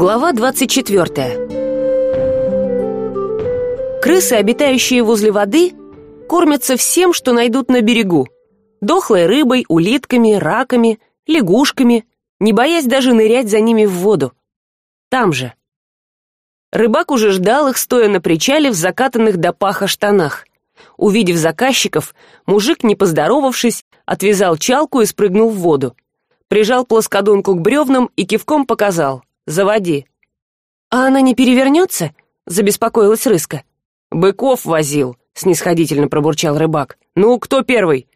Глава двадцать четвертая Крысы, обитающие возле воды, кормятся всем, что найдут на берегу. Дохлой рыбой, улитками, раками, лягушками, не боясь даже нырять за ними в воду. Там же. Рыбак уже ждал их, стоя на причале в закатанных до паха штанах. Увидев заказчиков, мужик, не поздоровавшись, отвязал чалку и спрыгнул в воду. Прижал плоскодонку к бревнам и кивком показал заводи а она не перевернется забеспокоилась рыска. Быков возил снисходительно пробурчал рыбак. Ну кто первый?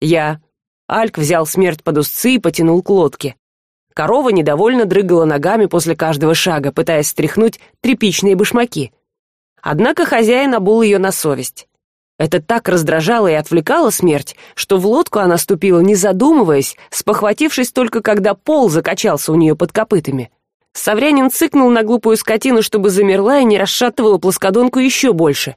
Я альк взял смерть под узцы и потянул к лодке. Корова недовольно дрыгала ногами после каждого шага пытаясь стряхнуть тряпичные башмаки. Однако хозяин обул ее на совесть. Это так раздражало и отвлекало смерть что в лодку она ступила не задумываясь спохватившись только когда пол закачался у нее под копытами саврянин цыкнул на глупую скотину чтобы замерла и не расшатывала плоскодонку еще больше.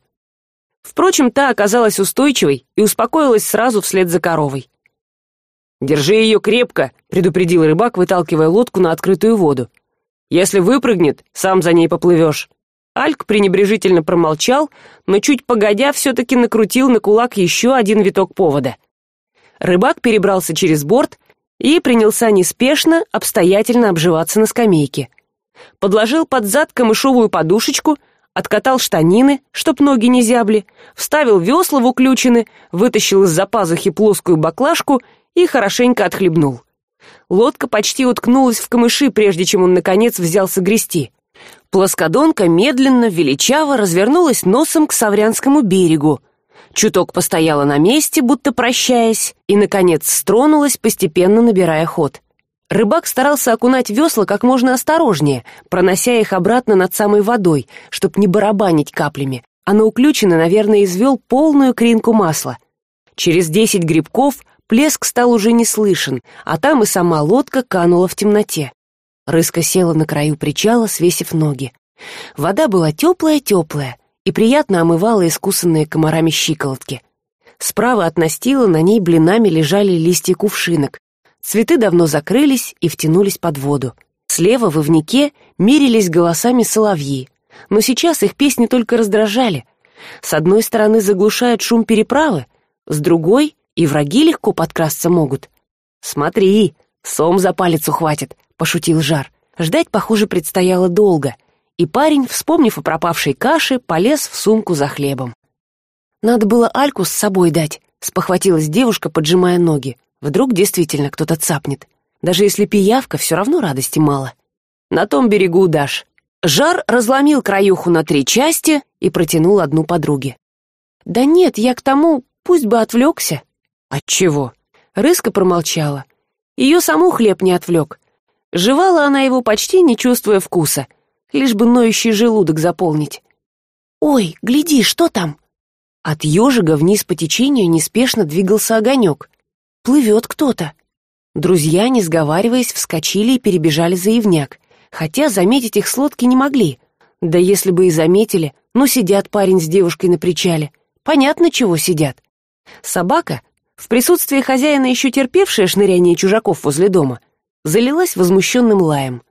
Впрочем та оказалась устойчивой и успокоилась сразу вслед за коровой. Держи ее крепко предупредил рыбак выталкивая лодку на открытую воду. Если выпрыгнет сам за ней поплывешь альк пренебрежительно промолчал но чуть погодя все таки накрутил на кулак еще один виток повода. Рыбак перебрался через борт и принялся неспешно обстоятельно обживаться на скамейке. Подложил под зад камышовую подушечку откатал штанины чтоб ноги не зябли вставил весла в уключины вытащил из за пазухи плоскую баклажку и хорошенько отхлебнул. Лодка почти уткнулась в камыши прежде чем он наконец взялся грести. Плоскодонка медленно величаво развернулась носом к саврянскому берегу чуток постояла на месте будто прощаясь и наконец стронулась постепенно набирая ход. Рыбак старался окунать весла как можно осторожнее пронося их обратно над самой водой чтоб не барабанить каплями. А на уключено наверное извел полную кринку масла. Через десять грибков плеск стал уже не слышен а там и сама лодка канула в темноте. Рыска села на краю причала свесив ноги. Вода была теплая теплая и приятно омывала искусанные комарами щиколотки. Справа от настила на ней блинами лежали листья кувшинок. Цветы давно закрылись и втянулись под воду. Слева в ивнике мерились голосами соловьи. Но сейчас их песни только раздражали. С одной стороны заглушают шум переправы с другой и враги легко подкрасться могут. Смотри сом за палец ухватит пошутил жар. Ждать похоже предстояло долго и парень вспомнив о пропавшей каше полез в сумку за хлебом. Надо было альку с собой дать спохватилась девушка поджимая ноги. Вдруг действительно кто то цапнет. Даже если пиявка все равно радости мало на том берегу дашь жар разломил краюху на три части и протянул одну подруге. Да нет я к тому пусть бы отвлекся отчего? Рыска промолчала. Ее саму хлеб не отвлек жевала она его почти не чувствуя вкуса лишь бы ноющий желудок заполнить. Ой гляди что там? От ежика вниз по течению неспешно двигался огонек. Плывет кто то друзья не сговариваясь вскочили и перебежали за ивняк хотя заметить их с лодки не могли. Да если бы и заметили ну сидят парень с девушкой на причале. Понятно чего сидят. Собака в присутствии хозяина еще терпевшая шныряние чужаков возле дома залилась возмущенным лаем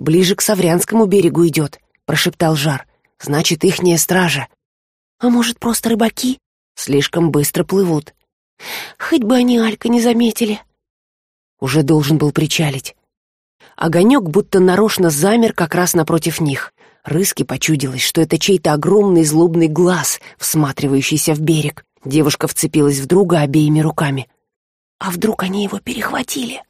ближе к саврянскому берегу идет прошептал жар. Значит ихняя стража а может просто рыбаки? Слишком быстро плывут хоть бы они алька не заметили уже должен был причалить. Огонек будто нарочно замер как раз напротив них. Рыски почудилось что это чей то огромный злобный глаз всматривающийся в берег. Девушка вцепилась в друга обеими руками. А вдруг они его перехватили?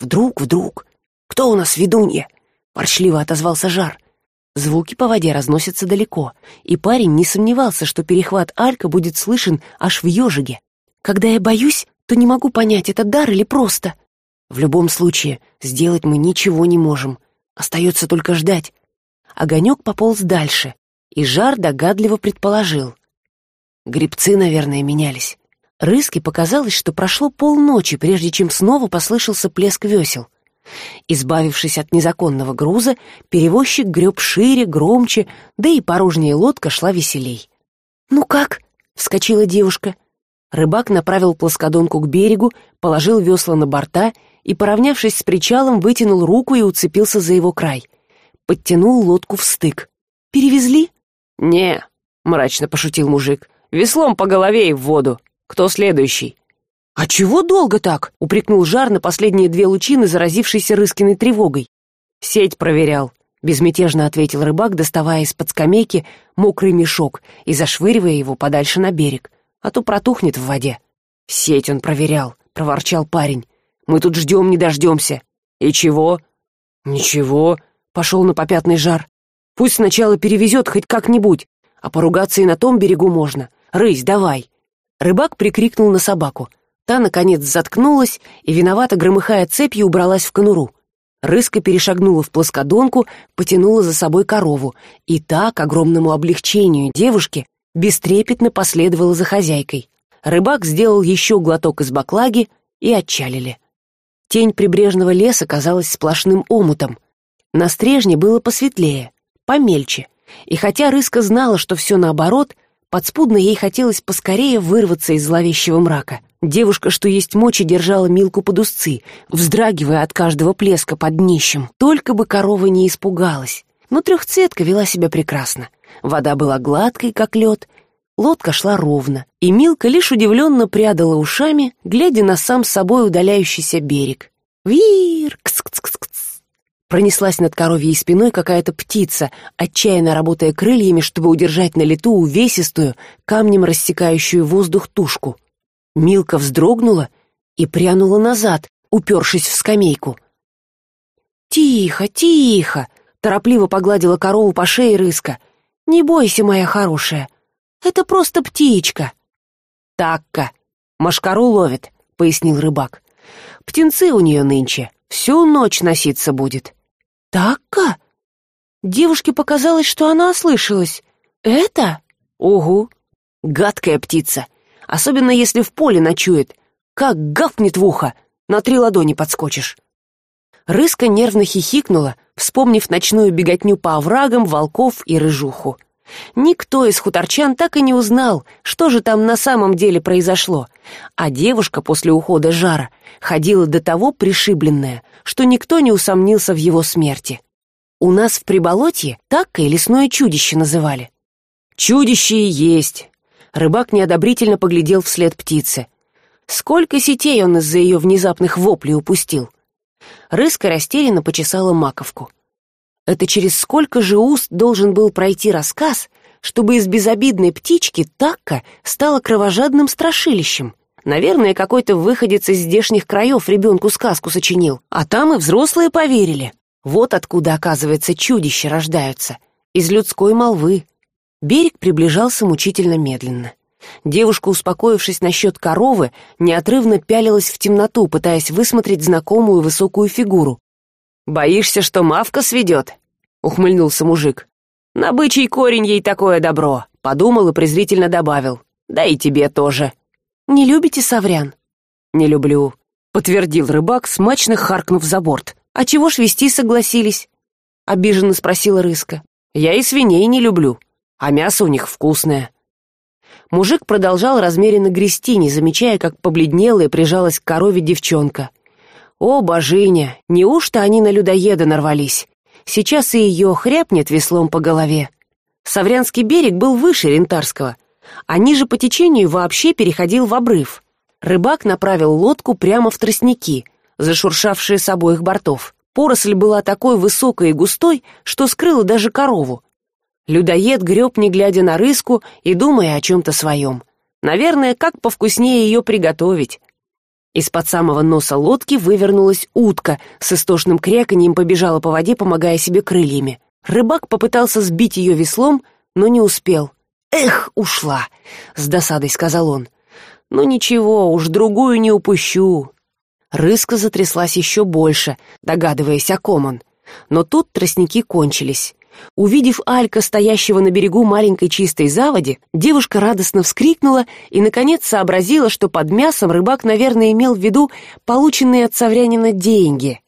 Вдруг вдруг. Кто у нас ведунья ворчливо отозвался жар. Звуки по воде разносятся далеко и парень не сомневался что перехват алька будет слышен аж в ежиге когда я боюсь то не могу понять это дар или просто. В любом случае сделать мы ничего не можем. Остается только ждать. Огонек пополз дальше и жар догадливо предположил. Грибцы наверное менялись. Рыске показалось что прошло полночи прежде чем снова послышался плеск весел избавившись от незаконного груза перевозчик греб шире громче да и порожняя лодка шла веселей. Ну как вскочила девушка. Рыбак направил плоскодонку к берегу положил весла на борта и поравнявшись с причалом вытянул руку и уцепился за его край. Подтянул лодку в стык. Перевезли? Не мрачно пошутил мужик. Веслом по голове и в воду. Кто следующий а чего долго так упрекнул жар на последние две лучины заразившейся рыскиной тревогой. Сеть проверял безмятежно ответил рыбак доставая из под скамейки мокрый мешок и зашвыривая его подальше на берег. А то протухнет в воде сеть он проверял проворчал парень. Мы тут ждем не дождемся и чего? Ничего пошел на попятный жар. Пусть сначала перевезет хоть как нибудь а поругаться и на том берегу можно. Рысь давай рыбак прикрикнул на собаку та наконец заткнулась и виновато громыхая цепью убралась в конуру. Рыска перешагнула в плоскодонку потянула за собой корову. И та к огромному облегчению девушки бестрепетно последовала за хозяйкой. Рыбак сделал еще глоток из баклаги и отчалили. Тень прибрежного леса казалась сплошным омутом. На стрежне было посветлее помельче. И хотя рыска знала что все наоборот подспудно ей хотелось поскорее вырваться из зловещего мрака. Девушка что есть мочи держала милку под узцы вздрагивая от каждого плеска под днищем. Только бы корова не испугалась. Но трехцветка вела себя прекрасно. Вода была гладкой как лед. Лодка шла ровно и милка лишь удивленно прядала ушами глядя на сам собой удаляющийся берег. Вир кс пронеслась над коровьей спиной какая то птица отчаянно работая крыльями чтобы удержать на лету увесистую камнем рассекающую воздух тушку. Милка вздрогнула и прянула назад упершись в скамейку. Тихо тихо торопливо погладила корову по шее рыска. Не бойся моя хорошая это просто птичка такка машкару ловит пояснил рыбак. Птенцы у нее нынче всю ночь носиться будет такка? Девушке показалось что она ослышалась. Это? Угу гадкая птица. Особенно если в поле ночует. Как гавкнет в ухо. На три ладони подскочишь. Рыска нервно хихикнула вспомнив ночную беготню по оврагам волков и рыжуху. Никто из хуторчан так и не узнал что же там на самом деле произошло. А девушка после ухода жара ходила до того пришибленная что никто не усомнился в его смерти. У нас в приболотье так и лесное чудище называли. Чудище и есть. Рыбак неодобрительно поглядел вслед птице сколько сетей он из за ее внезапных воплей упустил. Рыска растерянно почесала маковку. Это через сколько же уст должен был пройти рассказ чтобы из безобидной птички такка стала кровожадным страшилищем наверное какой то выходец из здешних краев ребенку сказку сочинил. А там и взрослые поверили. Вот откуда оказывается чудища рождаются. Из людской молвы. Берег приближался мучительно медленно. Девушка успокоившись насчет коровы неотрывно пялилась в темноту пытаясь высмотреть знакомую высокую фигуру. Боишься что мавка сведет ухмыльнулся мужик. На бычий корень ей такое добро подумал и презрительно добавил. Да и тебе тоже не любите саврян не люблю подтвердил рыбак смачно харкнув за борт. А чего ж вести согласились обиженно спросила рыска. Я и свиней не люблю а мясо у них вкусное мужик продолжал размеренно грести не замечая как побледнела и прижалась к корове девчонка. О божиня неужто они на людоеда нарвались? Сейчас и ее хряпнет веслом по голове саврянский берег был выше рентарского а ниже по течению вообще переходил в обрыв. Рыбак направил лодку прямо в тростники зашуршавшие с обоих бортов. Поросль была такой высокой и густой что скрыла даже корову. Людоед греб не глядя на рыску и думая о чем то своем наверное как повкуснее ее приготовить. Из под самого носа лодки вывернулась утка с истошным кряканьем побежала по воде помогая себе крыльями. Рыбак попытался сбить ее веслом но не успел эх ушла с досадой сказал он. Ну ничего уж другую не упущу рыска затряслась еще больше догадываясь о ком он. Но тут тростники кончились. Увидев алька стоящего на берегу маленькой чистой заводи девушка радостно вскрикнула и наконец сообразила что под мясом рыбак наверное имел в виду полученные от саврянина деньги.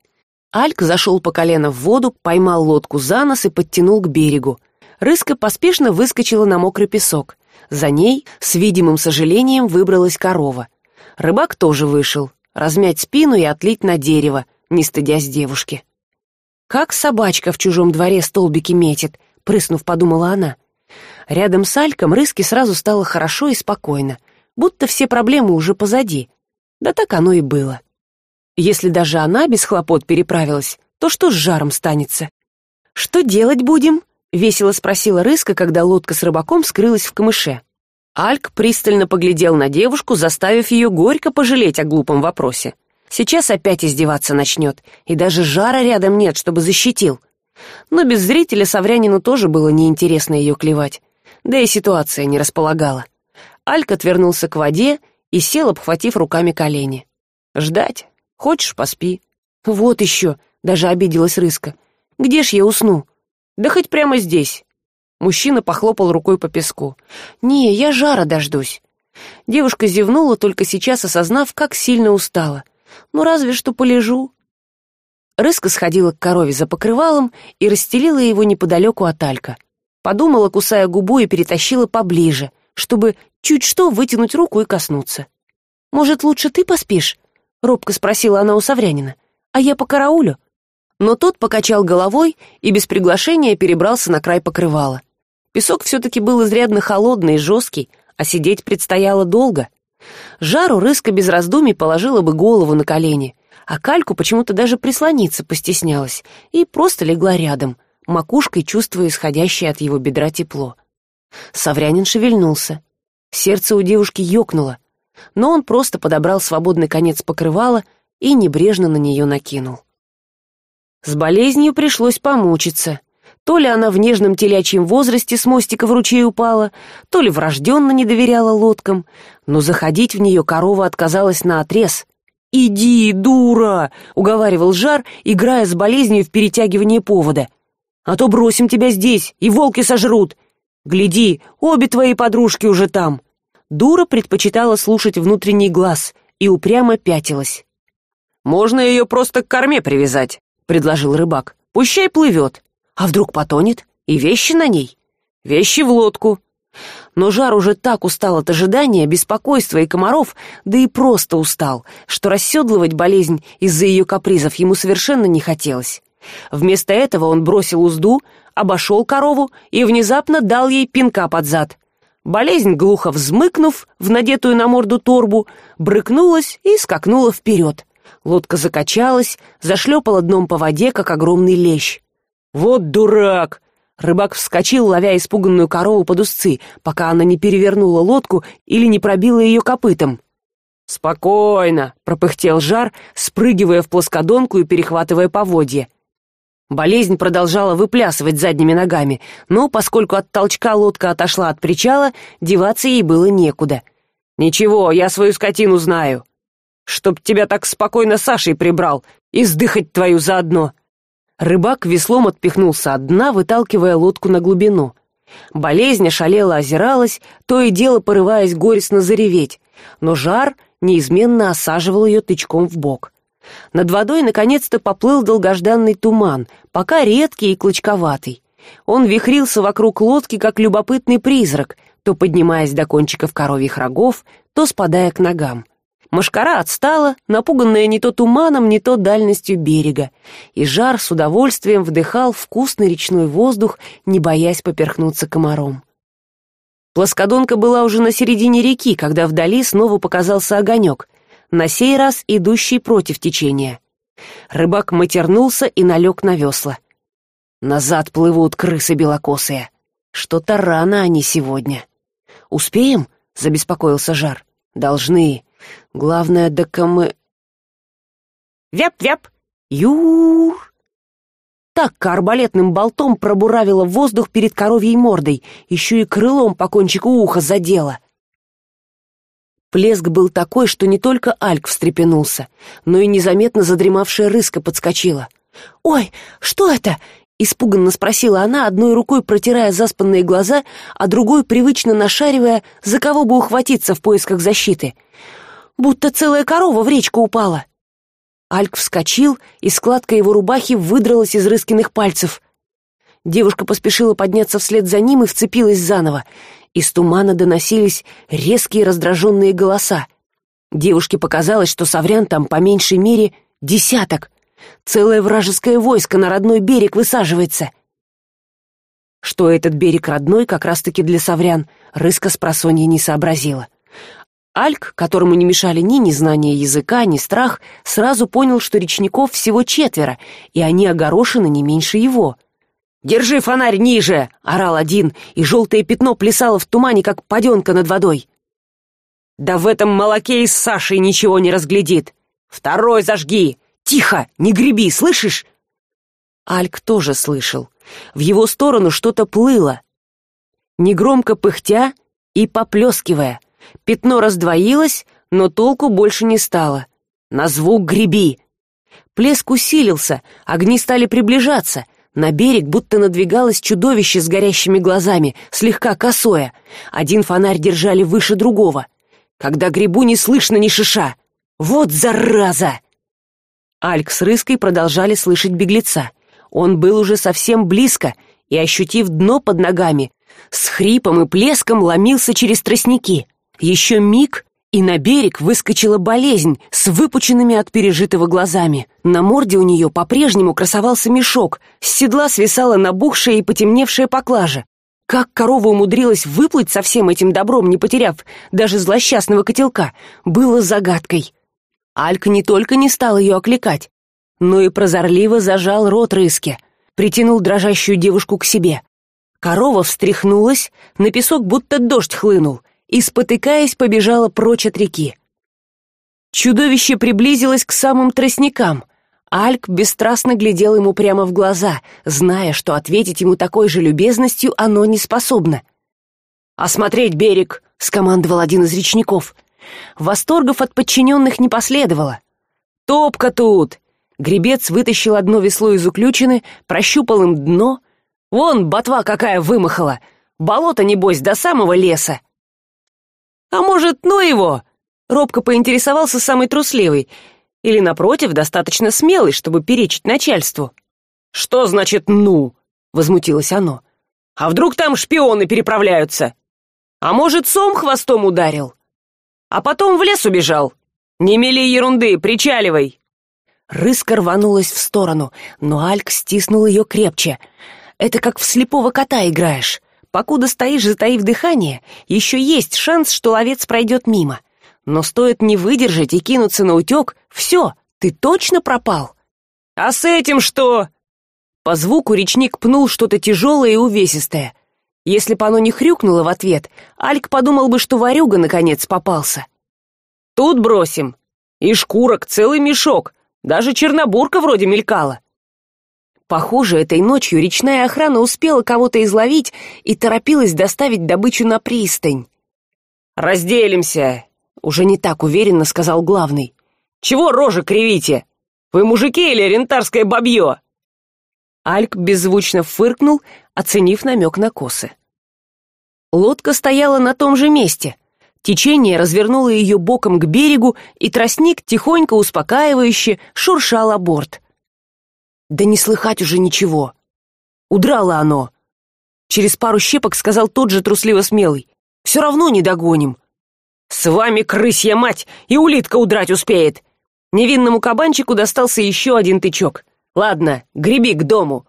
Альк зашел по колено в воду поймал лодку за нос и подтянул к берегу рыска поспешно выскочила на мокрый песок. За ней с видимым сожалением выбралась корова. Рыбак тоже вышел. Размять спину и отлить на дерево не стыдясь девушки. Как собачка в чужом дворе столбики метит прыснув подумала она. Рядом с альком рыске сразу стало хорошо и спокойно будто все проблемы уже позади. Да так оно и было. Если даже она без хлопот переправилась то что с жаром станется? Что делать будем весело спросила рыска когда лодка с рыбаком скрылась в камыше. Альк пристально поглядел на девушку заставив ее горько пожалеть о глупом вопросе. Сейчас опять издеваться начнет и даже жара рядом нет чтобы защитил. Но без зрителя саврянину тоже было неинтересно ее клевать да и ситуация не располагала. Альк отвернулся к воде и сел обхватив руками колени. Ждать? Хочешь поспи вот еще даже обиделась рыска. Где ж я усну да хоть прямо здесь. Мужчина похлопал рукой по песку. Не я жара дождусь девушка зевнула только сейчас осознав как сильно устала. Ну разве что полежу рыска сходила к корове за покрывалом и расстелила его неподалеку от алька. Подумала кусая губу и перетащила поближе чтобы чуть что вытянуть руку и коснуться. Может лучше ты поспишь робко спросила она у саврянина. А я по караулю но тот покачал головой и без приглашения перебрался на край покрывала. Песок все таки был изрядно холодный и жесткий а сидеть предстояло долго. Жару рыска без раздумий положила бы голову на колени а кальку почему то даже прислониться постеснялась и просто легла рядом макушкой чувствуя исходящее от его бедра тепло. Саврянин шевельнулся. Сердце у девушки ёкнуло но он просто подобрал свободный конец покрывала и небрежно на нее накинул с болезнью пришлось помучиться. То ли она в нежном телячьем возрасте с мостика в ручей упала то ли врожденно не доверяла лодкам но заходить в нее корова отказалась наотрез. Иди дура уговаривал жар играя с болезнью в перетягивание повода. А то бросим тебя здесь и волки сожрут. Гляди обе твои подружки уже там дура предпочитала слушать внутренний глаз и упрямо пятилась. Можно ее просто к корме привязать предложил рыбак. Пущай плывет. А вдруг потонет? И вещи на ней? Вещи в лодку но жар уже так устал от ожидания беспокойства и комаров да и просто устал что расседлывать болезнь из за ее капризов ему совершенно не хотелось. Вместо этого он бросил узду обошел корову и внезапно дал ей пинка под зад. Болезнь глухо взмыкнув в надетую на морду торбу брыкнулась и скакнула вперед лодка закачалась зашлепала дном по воде как огромный лещ. Вот дурак! Рыбак вскочил ловя испуганную корову под узцы пока она не перевернула лодку или не пробила ее копытом. Спокойно пропыхтел жар спрыгивая в плоскодонку и перехватывая поводья. Болезнь продолжала выплясывать задними ногами но поскольку от толчка лодка отошла от причала деваться ей было некуда. Ничего я свою скотину знаю чтоб тебя так спокойно сашей прибрал и сдыхать твою заодно рыбак веслом отпихнулся от дна выталкивая лодку на глубину. Болезнь ошалела озиралась то и дело порываясь горестно зареветь но жар неизменно осаживал ее тычком в бок. Над водой наконец то поплыл долгожданный туман пока редкий и клочковатый. Он вихрился вокруг лодки как любопытный призрак то поднимаясь до кончиков коровьих рогов то спадая к ногам Машкара отстала, напуганная не то туманом, не то дальностью берега, и жар с удовольствием вдыхал вкусный речной воздух, не боясь поперхнуться комаром. Плоскодонка была уже на середине реки, когда вдали снова показался огонек, на сей раз идущий против течения. Рыбак матернулся и налег на весла. Назад плывут крысы белокосые. Что-то рано они сегодня. «Успеем?» — забеспокоился Жар. «Должны главное да камы вяп вяп. Юр. Так арбалетным болтом пробуравила воздух перед коровьей мордой еще и крылом по кончику уха задела. Плеск был такой что не только альк встрепенулся но и незаметно задремавшая рыска подскочила. Ой что это испуганно спросила она одной рукой протирая заспанные глаза а другой привычно нашаривая за кого бы ухватиться в поисках защиты будто целая корова в речку упала. Альк вскочил и складка его рубахи выдралась из рыскиных пальцев. Девушка поспешила подняться вслед за ним и вцепилась заново. Из тумана доносились резкие раздраженные голоса. Девушке показалось что саврян там по меньшей мере десяток. Целое вражеское войско на родной берег высаживается. Что этот берег родной как раз таки для саврян рыска с просонья не сообразила альк которому не мешали ни незнание языка ни страх сразу понял что речников всего четверо и они огорошены не меньше его. Держи фонарь ниже орал один и желтое пятно плясало в тумане как паденка над водой. Да в этом молоке и с сашей ничего не разглядит! Второй зажги! Тихо! Не греби слышишь? Альк тоже слышал. В его сторону что то плыло негромко пыхтя и поплескивая пятно раздвоилось но толку больше не стало. На звук греби. Плеск усилился огни стали приближаться. На берег будто надвигалось чудовище с горящими глазами слегка косое. Один фонарь держали выше другого. Когда грибу не слышно ни шиша. Вот зараза! Альк с рыской продолжали слышать беглеца. Он был уже совсем близко и ощутив дно под ногами с хрипом и плеском ломился через тростники еще миг и на берег выскочила болезнь с выпученными от пережитого глазами. На морде у нее по прежнему красовался мешок с седла свисала набухшая и потемневшая поклажа. Как корова умудрилась выплыть со всем этим добром не потеряв даже злосчастного котелка было загадкой. Алька не только не стал ее окликать но и прозорливо зажал рот рыски притянул дрожащую девушку к себе. Корова встряхнулась на песок будто дождь хлынул и спотыкаясь побежала прочь от реки. Чудовище приблизилось к самым тростникам. Альк бесстрастно глядел ему прямо в глаза зная что ответить ему такой же любезностью оно не способно. Осмотреть берег скомандовал один из речников. Восторгов от подчиненных не последовало. Топка тут гребец вытащил одно весло из уключины прощупал им дно. Вон ботва какая вымахала! Болото небось до самого леса а может ну его? Робко поинтересовался самый трусливый. Или напротив достаточно смелый чтобы перечить начальству. Что значит ну возмутилось оно. А вдруг там шпионы переправляются? А может сом хвостом ударил? А потом в лес убежал? Не мели ерунды причаливай! Рыска рванулась в сторону но альк стиснул ее крепче. Это как в слепого кота играешь покуда стоишь затаив дыхание еще есть шанс что ловец пройдет мимо. Но стоит не выдержать и кинуться на утек все ты точно пропал. А с этим что? По звуку речник пнул что то тяжелое и увесистое. Если бы оно не хрюкнуло в ответ альк подумал бы что ворюга наконец попался. Тут бросим. И шкурок целый мешок. Даже чернобурка вроде мелькала похоже этой ночью речная охрана успела кого то изловить и торопилась доставить добычу на пристань. Разделимся уже не так уверенно сказал главный. Чего рожи кривите? Вы мужики или рентарское бабье? Альк беззвучно фыркнул оценив намек на косы. Лодка стояла на том же месте. Течение развернуло ее боком к берегу и тростник тихонько успокаивающе шуршал о борт да не слыхать уже ничего удрало оно через пару щепок сказал тот же трусливо смелый все равно не догоним с вами крысья мать и улитка удрать успеет невинному кабанчику достался еще один тычок. Ладно греби к дому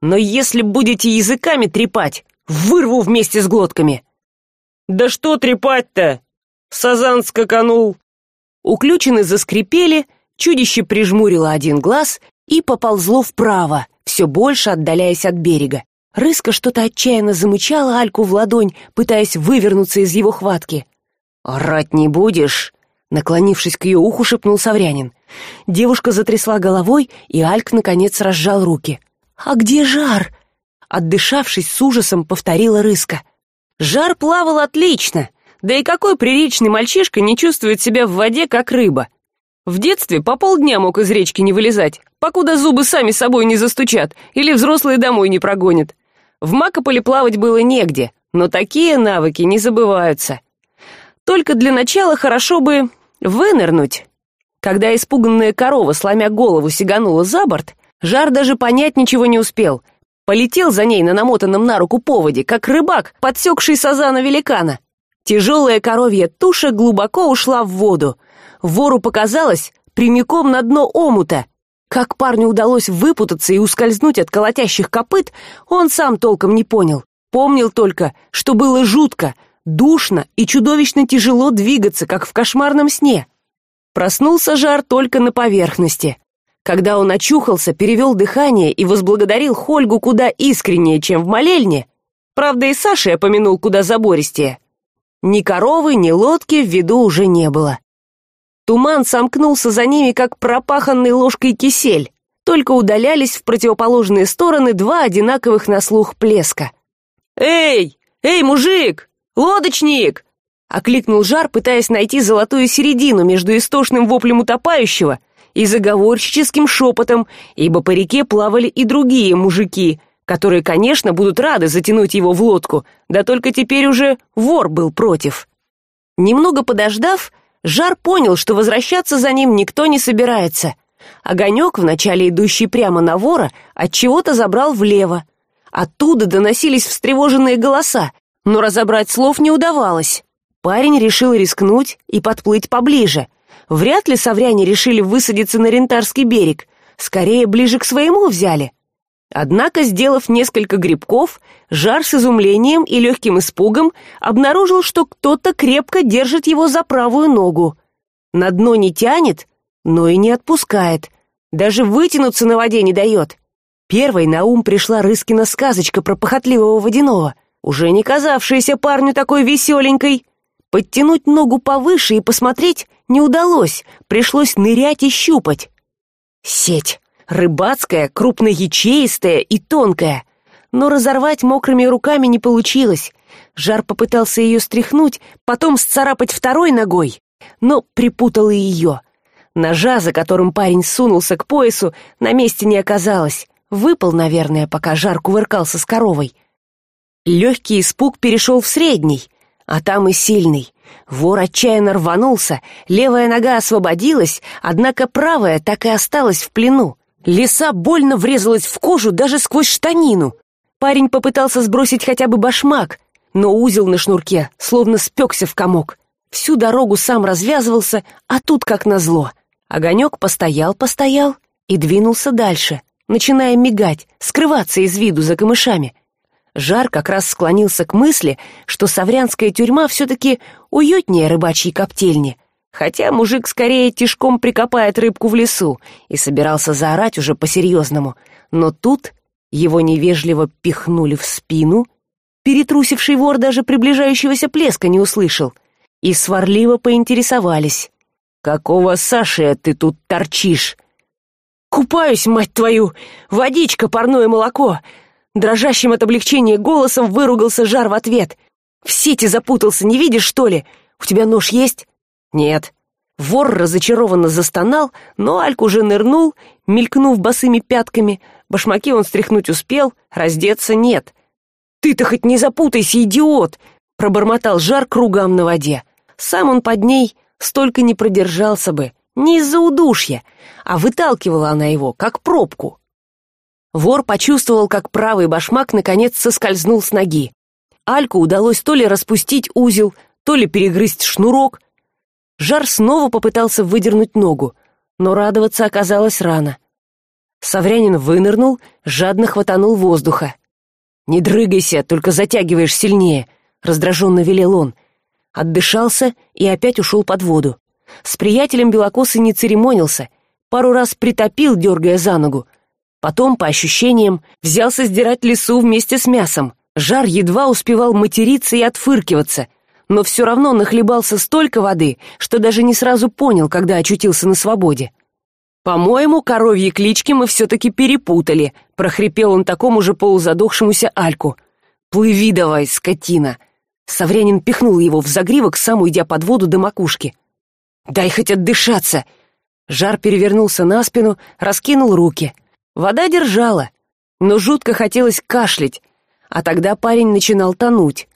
но если будете языками трепать вырву вместе с глотками да что трепать то сазан скаканул уключены заскрипели чудище прижмурило один глаз и поползло вправо все больше отдаляясь от берега. Рыска что то отчаянно замычала альку в ладонь пытаясь вывернуться из его хватки. Орать не будешь наклонившись к ее уху шепнул саврянин. Девушка затрясла головой и альк наконец разжал руки. А где жар отдышавшись с ужасом повторила рыска. Жар плавал отлично! Да и какой приречный мальчишка не чувствует себя в воде как рыба в детстве по полдня мог из речки не вылезать покуда зубы сами собой не застучат или взрослые домой не прогонят. В макополе плавать было негде но такие навыки не забываются. Только для начала хорошо бы вынырнуть. Когда испуганная корова сломя голову сиганула за борт жар даже понять ничего не успел. Полетел за ней на намотанном на руку поводе как рыбак подсекший сазана великана. Тяжелая коровья туша глубоко ушла в воду вору показалось прямиком на дно омута. Как парню удалось выпутаться и ускользнуть от колотящих копыт он сам толком не понял. Помнил только что было жутко душно и чудовищно тяжело двигаться как в кошмарном сне. Проснулся жар только на поверхности. Когда он очухался перевел дыхание и возблагодарил хольгу куда искреннее чем в молельне. Правда и саша опомянул куда забористее. Ни коровы ни лодки в виду уже не было туман сомкнулся за ними как пропаханный ложкой кисель. Только удалялись в противоположные стороны два одинаковых на слух плеска. Эй! Эй мужик! Лодочник окликнул жар пытаясь найти золотую середину между истошным воплем утопающего и заговорщическим шепотом ибо по реке плавали и другие мужики которые конечно будут рады затянуть его в лодку да только теперь уже вор был против. Немного подождав жар понял что возвращаться за ним никто не собирается. Огонек вначале идущий прямо на вора от чего то забрал влево. Оттуда доносились встревоженные голоса но разобрать слов не удавалось. Парень решил рискнуть и подплыть поближе. Вряд ли совряне решили высадиться на рентарский берег. Скорее ближе к своему взяли однако сделав несколько грибков жар с изумлением и легким испугом обнаружил что кто то крепко держит его за правую ногу. На дно не тянет но и не отпускает. Даже вытянуться на воде не дает. Первой на ум пришла рыскина сказочка про похотливого водяного уже не казавшаяся парню такой веселенькой. Подтянуть ногу повыше и посмотреть не удалось пришлось нырять и щупать. Сеть рыбацкая крупноячеистая и тонкая. Но разорвать мокрыми руками не получилось. Жар попытался ее стряхнуть потом сцарапать второй ногой но припутал и ее ножа за которым парень сунулся к поясу на месте не оказалось. Выпал наверное пока жар кувыркался с коровой. Легкий испуг перешел в средний а там и сильный. Вор отчаянно рванулся левая нога освободилась однако правая так и осталась в плену лиса больно врезалась в кожу даже сквозь штанину. Парень попытался сбросить хотя бы башмак но узел на шнурке словно спекся в комок. Всю дорогу сам развязывался а тут как назло. Огонек постоял постоял и двинулся дальше начиная мигать скрываться из виду за камышами. Жар как раз склонился к мысли что саврянская тюрьма все таки уютнее рыбачьей коптельни хотя мужик скорее тишком прикопает рыбку в лесу и собирался заорать уже по серьезному но тут его невежливо пихнули в спину. Перетрусивший вор даже приближающегося плеска не услышал и сварливо поинтересовались. Какого саши ты тут торчишь? Купаюсь мать твою! Водичка парное молоко! Дрожащим от облегчения голосом выругался жар в ответ. В сети запутался не видишь что ли? У тебя нож есть нет. Вор разочарованно застонал но альк уже нырнул мелькнув босыми пятками. Башмаки он стряхнуть успел раздеться нет. Ты то хоть не запутайся идиот пробормотал жар кругам на воде. Сам он под ней столько не продержался бы не из за удушья а выталкивала она его как пробку. Вор почувствовал как правый башмак наконец соскользнул с ноги. Альку удалось то ли распустить узел то ли перегрызть шнурок жар снова попытался выдернуть ногу но радоваться оказалось рано. Саврянин вынырнул жадно хватанул воздуха. Не дрыгайся только затягиваешь сильнее раздраженно велел он. Отдышался и опять ушел под воду. С приятелем белокосый не церемонился пару раз притопил дергая за ногу. Потом по ощущениям взялся сдирать лесу вместе с мясом. Жар едва успевал материться и отфыркиваться но все равно нахлебался столько воды что даже не сразу понял когда очутился на свободе. По моему коровьи клички мы все таки перепутали прохрипел он такому же полузадохшемуся альку. Плыви давай скотина! Саврянин пихнул его в загривок сам уйдя под воду до макушки. Дай хоть отдышаться! Жар перевернулся на спину раскинул руки. Вода держала но жутко хотелось кашлять а тогда парень начинал тонуть.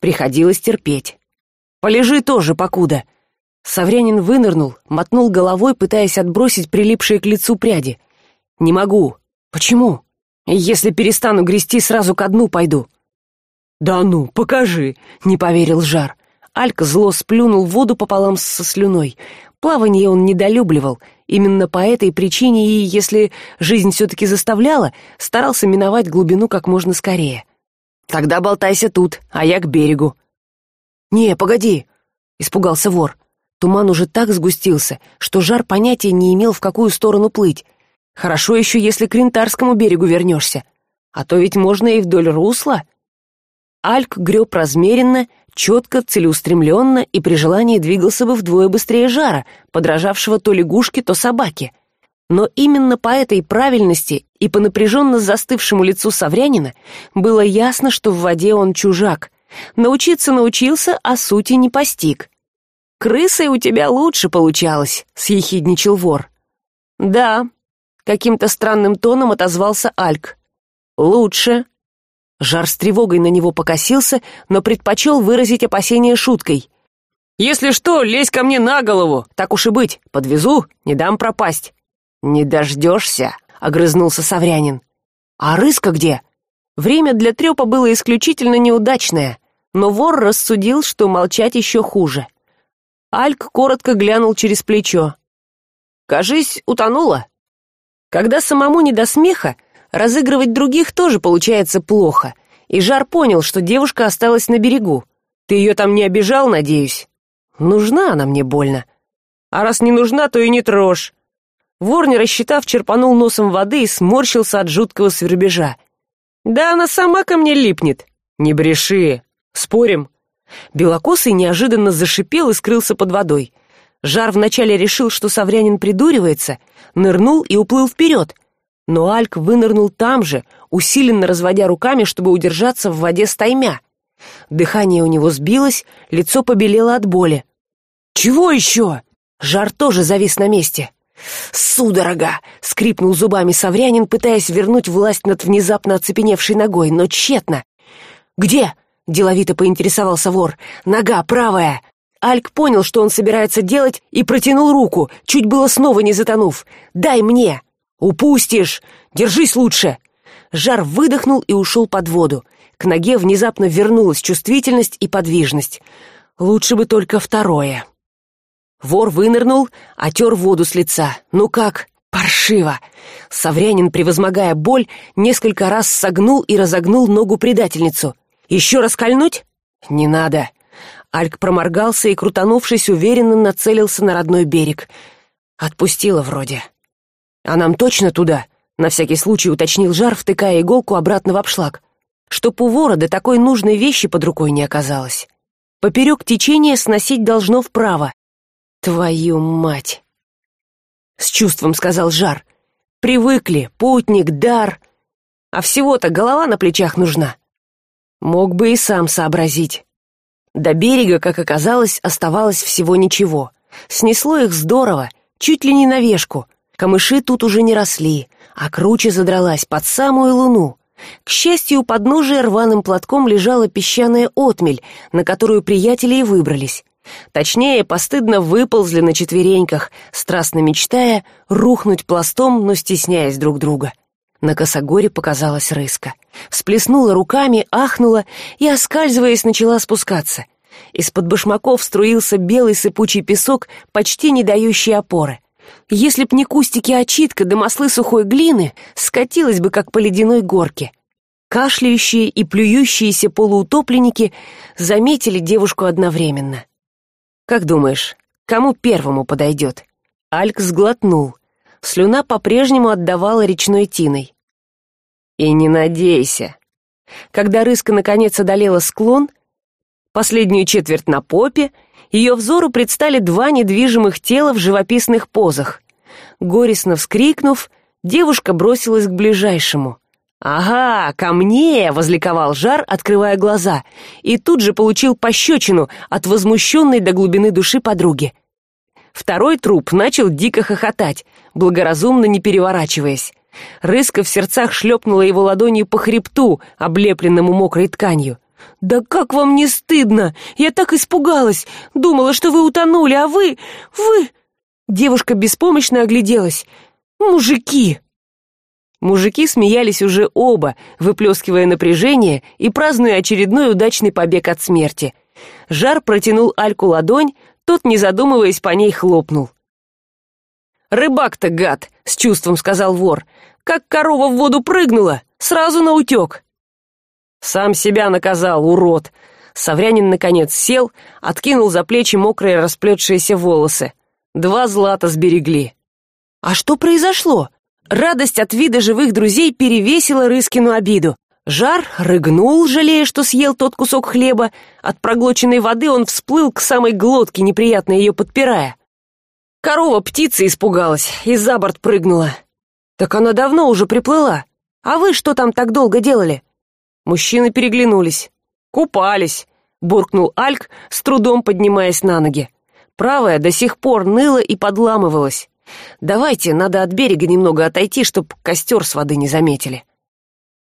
Приходилось терпеть полежи тоже покуда саврянин вынырнул мотнул головой пытаясь отбросить прилипшие к лицу пряди. Не могу почему? Если перестану грести сразу ко дну пойду да ну покажи не поверил жар. Алька зло сплюнул воду пополам со слюной. Плавание он недолюбливал. Именно по этой причине и если жизнь все таки заставляла старался миновать глубину как можно скорее. Тогда болтайся тут а я к берегу не погоди испугался вор. Туман уже так сгустился что жар понятия не имел в какую сторону плыть. Хорошо еще если к рентарскому берегу вернешься. А то ведь можно и вдоль русла альк греб размеренно четко целеустремленно и при желании двигался бы вдвое быстрее жара подражавшего то лягушке то собаке. Но именно по этой правильности и по напряженно застывшему лицу саврянина было ясно что в воде он чужак научиться научился а сути не постиг. Крысой у тебя лучше получалось съехидничал вор. Да каким то странным тоном отозвался альк. Лучше жар с тревогой на него покосился но предпочел выразить опасение шуткой. Если что лезь ко мне на голову. Так уж и быть подвезу не дам пропасть не дождешься огрызнулся саврянин. А рыска где? Время для трепа было исключительно неудачное но вор рассудил что молчать еще хуже. Альк коротко глянул через плечо. Кажись утонула. Когда самому не до смеха разыгрывать других тоже получается плохо и жар понял что девушка осталась на берегу. Ты ее там не обижал надеюсь? Нужна она мне больно. А раз не нужна то и не трожь вор не рассчитав черпанул носом воды и сморщился от жуткого свербежа. Да она сама ко мне липнет. Не бреши спорим? Белокосый неожиданно зашипел и скрылся под водой. Жар вначале решил что саврянин придуривается нырнул и уплыл вперед. Но альк вынырнул там же усиленно разводя руками чтобы удержаться в воде стаймя. Дыхание у него сбилось лицо побелело от боли. Чего еще? Жар тоже завис на месте. Судорога скрипнул зубами саврянин пытаясь вернуть власть над внезапно оцепеневшей ногой но тщетно. Где деловито поинтересовался вор. Нога правая. Альк понял что он собирается делать и протянул руку чуть было снова не затонув. Дай мне! Упустишь! Держись лучше! Жар выдохнул и ушел под воду. К ноге внезапно вернулась чувствительность и подвижность. Лучше бы только второе вор вынырнул отер воду с лица. Ну как? Паршиво! Саврянин превозмогая боль несколько раз согнул и разогнул ногу предательницу еще раз кольнуть не надо. Альк проморгался и крутанувшись уверенно нацелился на родной берег. Отпустила вроде. А нам точно туда? На всякий случай уточнил жар втыкая иголку обратно в обшлаг. Чтоб у вора до такой нужной вещи под рукой не оказалось. Поперек течения сносить должно вправо. Твою мать! С чувством сказал жар. Привыкли путник дар. А всего то голова на плечах нужна мог бы и сам сообразить. До берега как оказалось оставалось всего ничего. Снесло их здорово чуть ли не на вешку. Камыши тут уже не росли а круче задралась под самую луну. К счастью у подножия рваным платком лежала песчаная отмель на которую приятели и выбрались. Точнее постыдно выползли на четвереньках страстно мечтая рухнуть пластом но стесняясь друг друга на косогоре показалась рыска. Всплеснула руками ахнула и оскальзываясь начала спускаться. Из под башмаков струился белый сыпучий песок почти не дающий опоры. Если б не кустики очитка да маслы сухой глины скатилась бы как по ледяной горке. Кашляющие и плюющиеся полуутопленники заметили девушку одновременно. Как думаешь кому первому подойдет? Альк сглотнул слюна по прежнему отдавала речной тиной. И не надейся! Когда рыска наконец одолела склон последнюю четверть на попе ее взору предстали два недвижимых тела в живописных позах. Горестно вскрикнув девушка бросилась к ближайшему. Ага ко мне возликовал жар открывая глаза и тут же получил пощечину от возмущенной до глубины души подруги. Второй труп начал дико хохотать благоразумно не переворачиваясь. Рыска в сердцах шлепнула его ладонью по хребту облепленному мокрой тканью. Да как вам не стыдно? Я так испугалась! Думала что вы утонули а вы вы! Девушка беспомощно огляделась. Мужики! Мужики смеялись уже оба выплескивая напряжение и празднуя очередной удачный побег от смерти. Жар протянул альку ладонь тот не задумываясь по ней хлопнул рыбак то гад с чувством сказал вор. Как корова в воду прыгнула сразу на утек сам себя наказал урод! Саврянин наконец сел откинул за плечи мокрые расплетшиеся волосы. Два злата сберегли. А что произошло? Радость от вида живых друзей перевесила рыскину обиду. Жар рыгнул жалея что съел тот кусок хлеба. От проглоченной воды он всплыл к самой глотке неприятно ее подпирая корова птица испугалась и за борт прыгнула. Так она давно уже приплыла. А вы что там так долго делали? Мужчины переглянулись. Купались буркнул альк с трудом поднимаясь на ноги. Правая до сих пор ныла и подламывалась. Давайте надо от берега немного отойти чтоб костер с воды не заметили